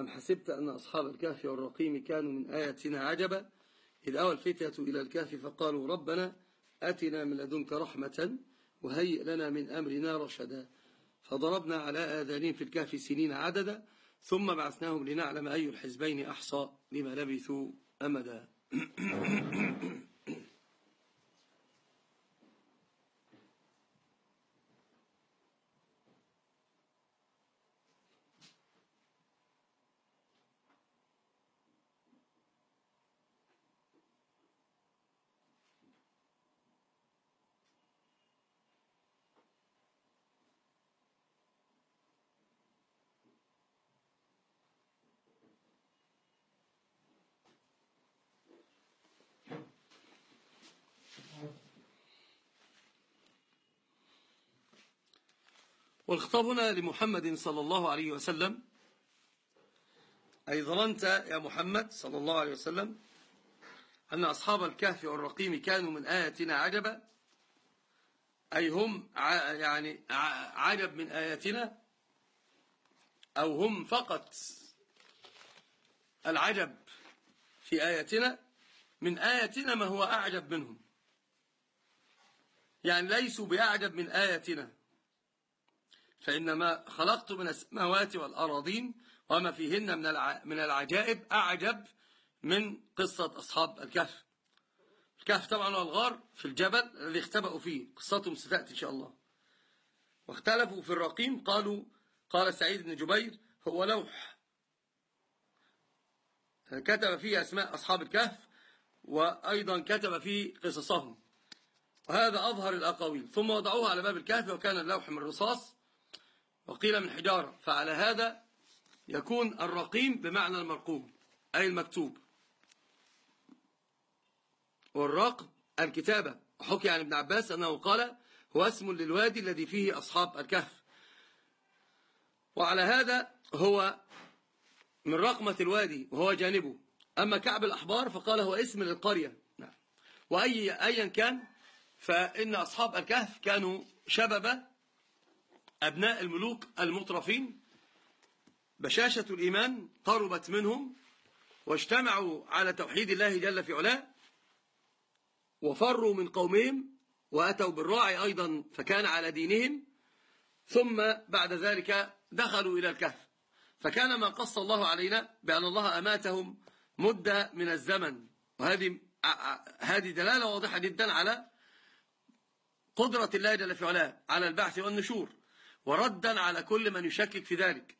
أم حسبت أن أصحاب الكهف والرقيم كانوا من آياتنا عجبا؟ إذ أوى الفتية إلى الكهف فقالوا ربنا أتنا من لدنك رحمة وهيئ لنا من أمرنا رشدا. فضربنا على آذانهم في الكهف سنين عددا ثم بعثناهم لنعلم أي الحزبين أحصى لما لبثوا أمدا. والخطاب هنا لمحمد صلى الله عليه وسلم. أي ظننت يا محمد صلى الله عليه وسلم أن أصحاب الكهف والرقيم كانوا من آياتنا عجبا؟ أي هم يعني عجب من آياتنا؟ أو هم فقط العجب في آياتنا؟ من آياتنا ما هو أعجب منهم. يعني ليسوا بأعجب من آياتنا. فإنما خلقت من السماوات والأراضين وما فيهن من من العجائب أعجب من قصة أصحاب الكهف. الكهف طبعا والغار في الجبل الذي اختبأوا فيه. قصتهم ستأتي إن شاء الله. واختلفوا في الرقيم قالوا قال سعيد بن جبير هو لوح. كتب فيه أسماء أصحاب الكهف وأيضا كتب فيه قصصهم. وهذا أظهر الأقاويل. ثم وضعوها على باب الكهف وكان اللوح من رصاص وقيل من حجارة فعلى هذا يكون الرقيم بمعنى المرقوم أي المكتوب. والرقم الكتابة حكي عن ابن عباس أنه قال هو اسم للوادي الذي فيه أصحاب الكهف وعلى هذا هو من رقمة الوادي وهو جانبه. أما كعب الأحبار فقال هو اسم للقرية. نعم. وأي أيا كان فإن أصحاب الكهف كانوا شببا أبناء الملوك المطرفين بشاشة الإيمان قربت منهم واجتمعوا على توحيد الله جل في علاه وفروا من قومهم وأتوا بالراعي أيضا فكان على دينهم ثم بعد ذلك دخلوا إلى الكهف. فكان ما قص الله علينا بأن الله أماتهم مدة من الزمن. وهذه هذه دلالة واضحة جدا على قدرة الله جل في علاه على البعث والنشور. وردا على كل من يشكك في ذلك.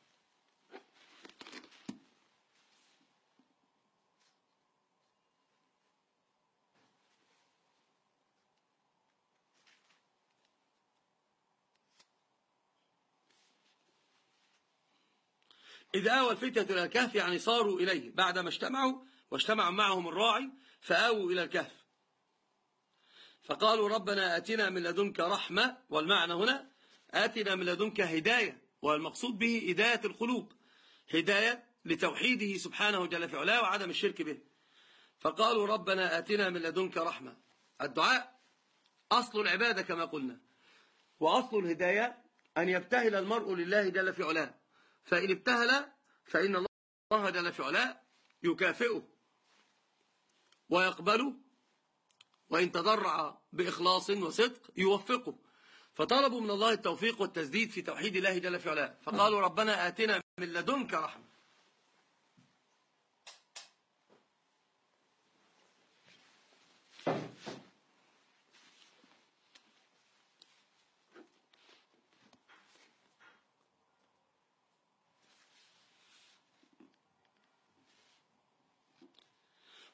إذا آوى الفتية إلى الكهف يعني صاروا إليه. بعدما اجتمعوا واجتمع معهم الراعي فآووا إلى الكهف. فقالوا ربنا آتنا من لدنك رحمة والمعنى هنا آتنا من لدنك هداية والمقصود به هداية القلوب. هداية لتوحيده سبحانه جل في علاه وعدم الشرك به. فقالوا ربنا آتنا من لدنك رحمة. الدعاء أصل العبادة كما قلنا وأصل الهداية أن يبتهل المرء لله جل في علاه. فإن ابتهل فإن الله جل في يكافئه ويقبله وإن تضرع بإخلاص وصدق يوفقه. فطلبوا من الله التوفيق والتسديد في توحيد الله جل في فقالوا ربنا آتنا من لدنك رحمة.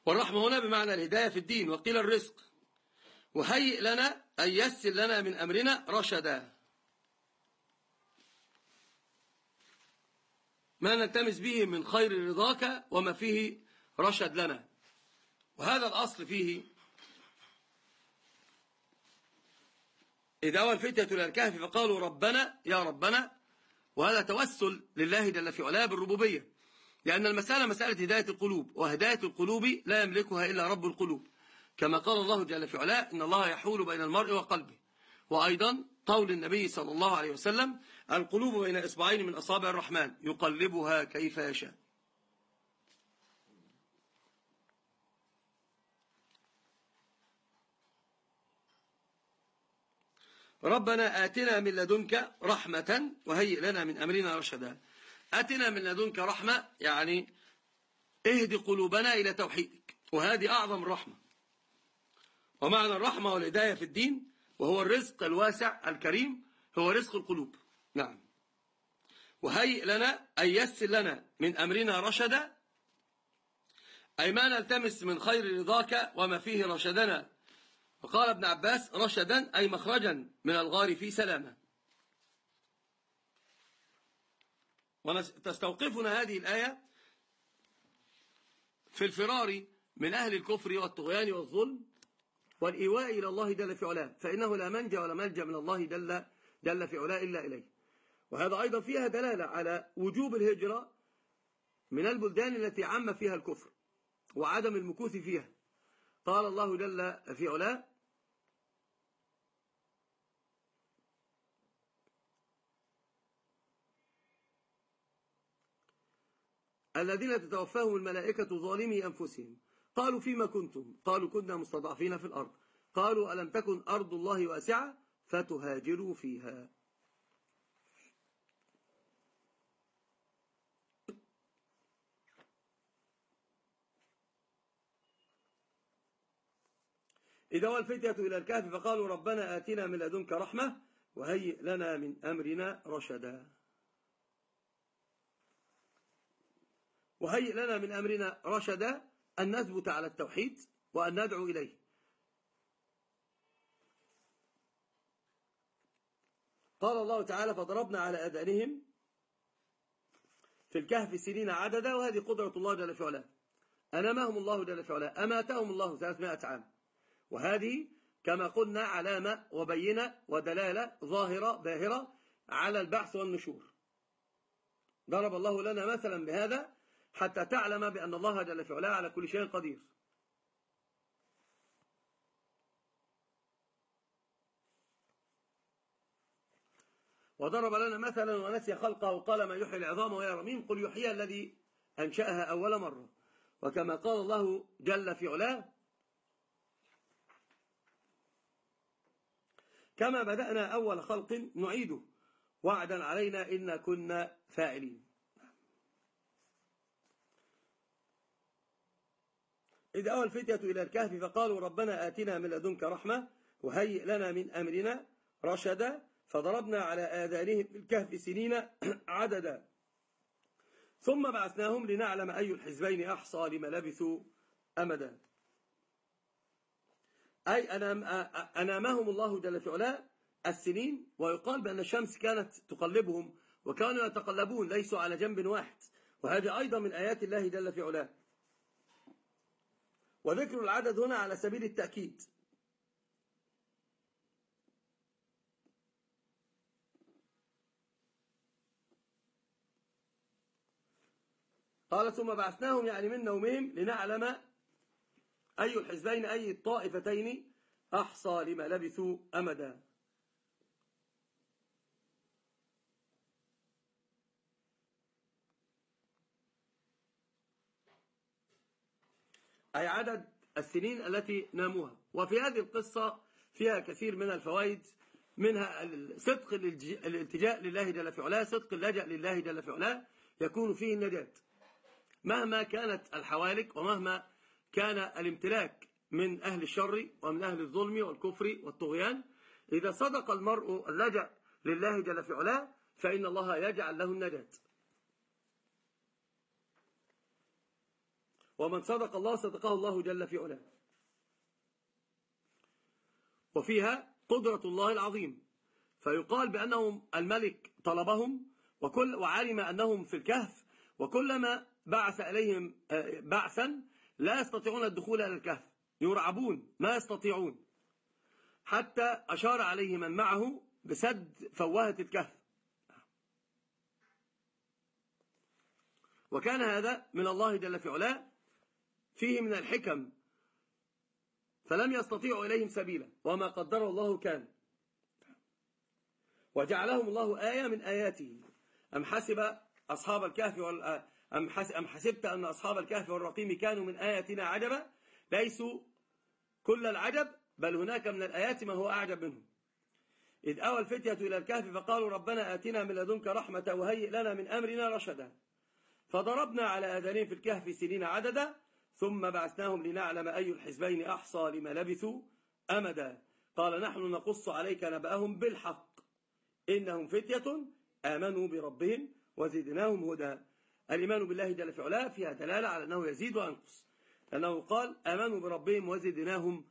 والرحمة هنا بمعنى الهداية في الدين وقيل الرزق. وهيئ لنا أن يسر لنا من أمرنا رشدا. ما نلتمس به من خير رضاك وما فيه رشد لنا. وهذا الأصل فيه. إذا أول فتية الكهف فقالوا ربنا يا ربنا وهذا توسل لله جل في علاه بالربوبية. لأن المسألة مسألة هداية القلوب وهداية القلوب لا يملكها إلا رب القلوب. كما قال الله جل في علاه إن الله يحول بين المرء وقلبه. وأيضا قول النبي صلى الله عليه وسلم القلوب بين إصبعين من أصابع الرحمن يقلبها كيف يشاء. ربنا آتنا من لدنك رحمة وهيئ لنا من أمرنا رشدا. آتنا من لدنك رحمة يعني اهد قلوبنا إلى توحيدك. وهذه أعظم الرحمة ومعنى الرحمة والهداية في الدين وهو الرزق الواسع الكريم هو رزق القلوب. نعم. وهيئ لنا أن يسر لنا من أمرنا رشدا أي ما نلتمس من خير رضاك وما فيه رشدنا. وقال ابن عباس رشدا أي مخرجا من الغار في سلامة. وتستوقفنا هذه الآية في الفرار من أهل الكفر والطغيان والظلم والإيواء إلى الله جل في علاه فإنه لا منجى ولا ملجأ من الله جل, جل في علاه إلا إليه. وهذا أيضا فيها دلالة على وجوب الهجرة من البلدان التي عم فيها الكفر وعدم المكوث فيها. قال الله جل في علاه الذين تتوفاهم الملائكة ظالمي أنفسهم. قالوا فيما كنتم؟ قالوا كنا مستضعفين في الأرض. قالوا ألم تكن أرض الله واسعة؟ فتهاجروا فيها. إذا والفتية إلى الكهف فقالوا ربنا آتنا من لدنك رحمة وهيئ لنا من أمرنا رشدا. وهيئ لنا من أمرنا رشدا أن نثبت على التوحيد وأن ندعو إليه. قال الله تعالى فضربنا على أذانهم في الكهف سنين عددا وهذه قدرة الله جل في علاه أنامهم الله جل في علاه أماتهم الله 300 عام. وهذه كما قلنا علامة وبينة ودلالة ظاهرة باهرة على البعث والنشور. ضرب الله لنا مثلا بهذا حتى تعلم بأن الله جل في علاه على كل شيء قدير. وضرب لنا مثلا ونسي خلقه وقال ما يحيي العظام ويا رميم قل يحيي الذي أنشأها أول مرة. وكما قال الله جل في علاه كما بدأنا أول خلق نعيده وعدا علينا إنا كنا فاعلين. إذ أوى الفتية إلى الكهف فقالوا ربنا آتنا من لدنك رحمة وهيئ لنا من أمرنا رشدا فضربنا على آذانهم في الكهف سنين عددا. ثم بعثناهم لنعلم أي الحزبين أحصى لما لبثوا أمدا. أي أنامهم الله جل في علاه السنين ويقال بأن الشمس كانت تقلبهم وكانوا يتقلبون ليسوا على جنب واحد. وهذا أيضا من آيات الله جل في علاه. وذكر العدد هنا على سبيل التأكيد. قال ثم بعثناهم يعني من نومهم لنعلم أي الحزبين أي الطائفتين أحصى لما لبثوا أمدا. أي عدد السنين التي ناموها. وفي هذه القصة فيها كثير من الفوائد منها صدق الالتجاء لله جل في علاه صدق اللجأ لله جل في علاه يكون فيه النجاة. مهما كانت الحوالك ومهما كان الامتلاك من أهل الشر ومن أهل الظلم والكفر والطغيان إذا صدق المرء اللجأ لله جل في علاه فإن الله يجعل له النجاة. ومن صدق الله صدقه الله جل في علاه. وفيها قدرة الله العظيم. فيقال بأنهم الملك طلبهم وكل وعلم أنهم في الكهف وكلما بعث إليهم آه، بعثا لا يستطيعون الدخول إلى الكهف. يرعبون ما يستطيعون. حتى أشار عليه من معه بسد فوهة الكهف. وكان هذا من الله جل في علاه فيه من الحكم. فلم يستطيعوا إليهم سبيلا وما قدره الله كان. وجعلهم الله آية من آياته. أم حسب أصحاب الكهف وال... أم حسبت أن أصحاب الكهف والرقيم كانوا من آياتنا عجبا؟ ليسوا كل العجب بل هناك من الآيات ما هو أعجب منهم. إذ أوى الفتية إلى الكهف فقالوا ربنا آتنا من لدنك رحمة وهيئ لنا من أمرنا رشدا. فضربنا على آذانهم في الكهف سنين عددا ثم بعثناهم لنعلم أي الحزبين أحصى لما لبثوا أمدا. قال نحن نقص عليك نبأهم بالحق. إنهم فتية آمنوا بربهم وزدناهم هدى. الإيمان بالله جل في علاه فيها دلالة على أنه يزيد وينقص لأنه قال آمنوا بربهم وزدناهم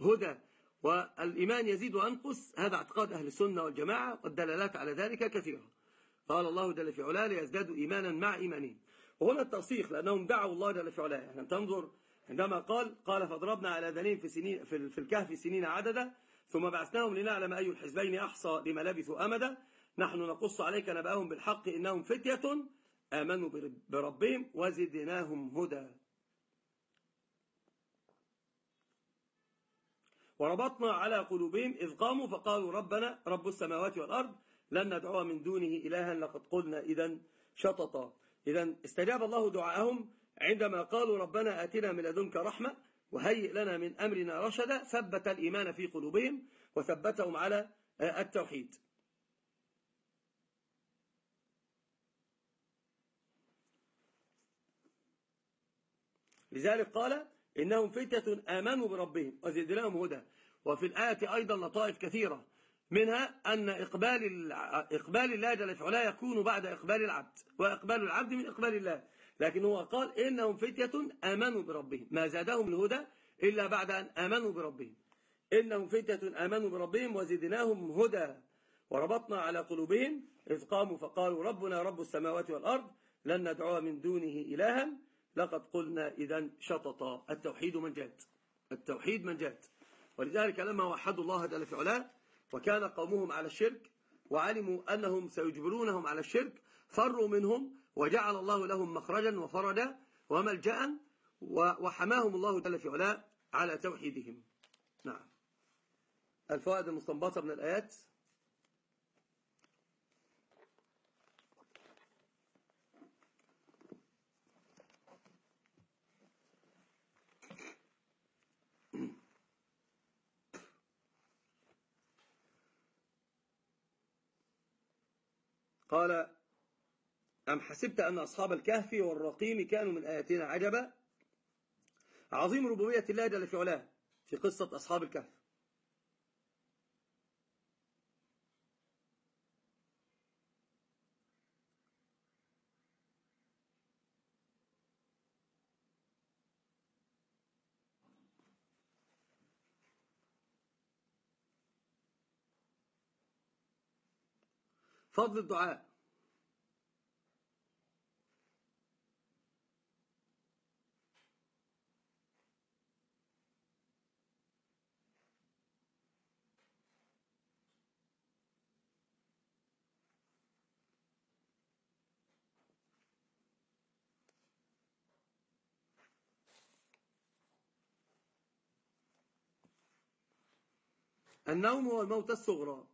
هدى. والإيمان يزيد وينقص هذا اعتقاد أهل السنة والجماعة والدلالات على ذلك كثيرة. قال الله جل في علاه ليزدادوا إيمانا مع إيمانهم. وهنا التوثيق لأنهم دعوا الله جل في يعني تنظر عندما قال قال فضربنا على ذنين في, سنين في الكهف سنين عددا ثم بعثناهم لنعلم أي الحزبين أحصى لما لبثوا أمدا. نحن نقص عليك نبأهم بالحق إنهم فتية آمنوا بربهم وزدناهم هدى. وربطنا على قلوبهم إذ قاموا فقالوا ربنا رب السماوات والأرض لن ندعو من دونه إلها لقد قلنا إذا شططا. إذا استجاب الله دعاءهم عندما قالوا ربنا آتنا من لدنك رحمة وهيئ لنا من أمرنا رشدا ثبت الإيمان في قلوبهم وثبتهم على التوحيد. لذلك قال إنهم فتية آمنوا بربهم وزدناهم هدى. وفي الآية أيضا لطائف كثيرة منها أن إقبال إقبال الله جل وعلا يكون بعد إقبال العبد وإقبال العبد من إقبال الله. لكن هو قال إنهم فتية آمنوا بربهم ما زادهم الهدى إلا بعد أن آمنوا بربهم. إنهم فتية آمنوا بربهم وزدناهم هدى وربطنا على قلوبهم إذ قاموا فقالوا ربنا رب السماوات والأرض لن ندعو من دونه إلها لقد قلنا إذا شططا. التوحيد من جاد التوحيد من جاد ولذلك لما وحدوا الله جل في علاه وكان قومهم على الشرك وعلموا أنهم سيجبرونهم على الشرك فروا منهم وجعل الله لهم مخرجا وفرجا وملجأ وحماهم الله جل في علاه على توحيدهم. نعم. الفوائد المستنبطة من الآيات؟ قال أم حسبت أن أصحاب الكهف والرقيم كانوا من آياتنا عجبا؟ عظيم ربوبية الله جل في علاه في قصة أصحاب الكهف. فضل الدعاء. النوم هو الموت الصغرى.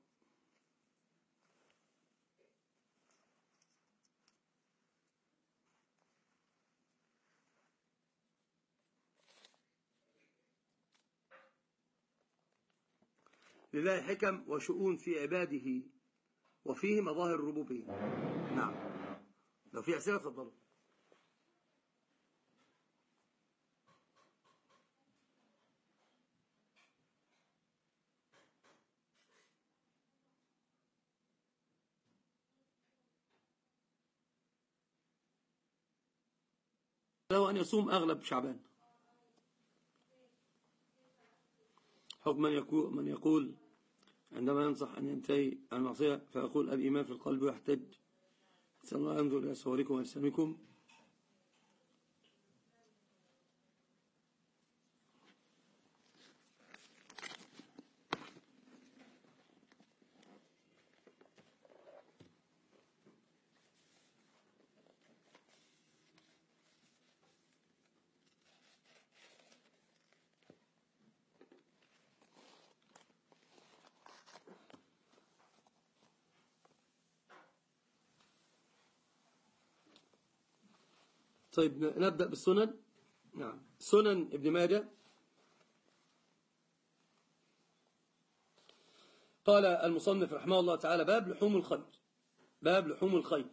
لله حكم وشؤون في عباده وفيه مظاهر الربوبية نعم. لو في أسئلة تفضلوا. له أن يصوم أغلب شعبان. حكم من يقول, من يقول عندما ينصح أن ينتهي المعصية فيقول الإيمان في القلب ويحتج. سأل الله ينظر إلى صوركم وأجسامكم. طيب نبدأ بالسنن. نعم. سنن ابن ماجه. قال المصنف رحمه الله تعالى باب لحوم الخير باب لحوم الخير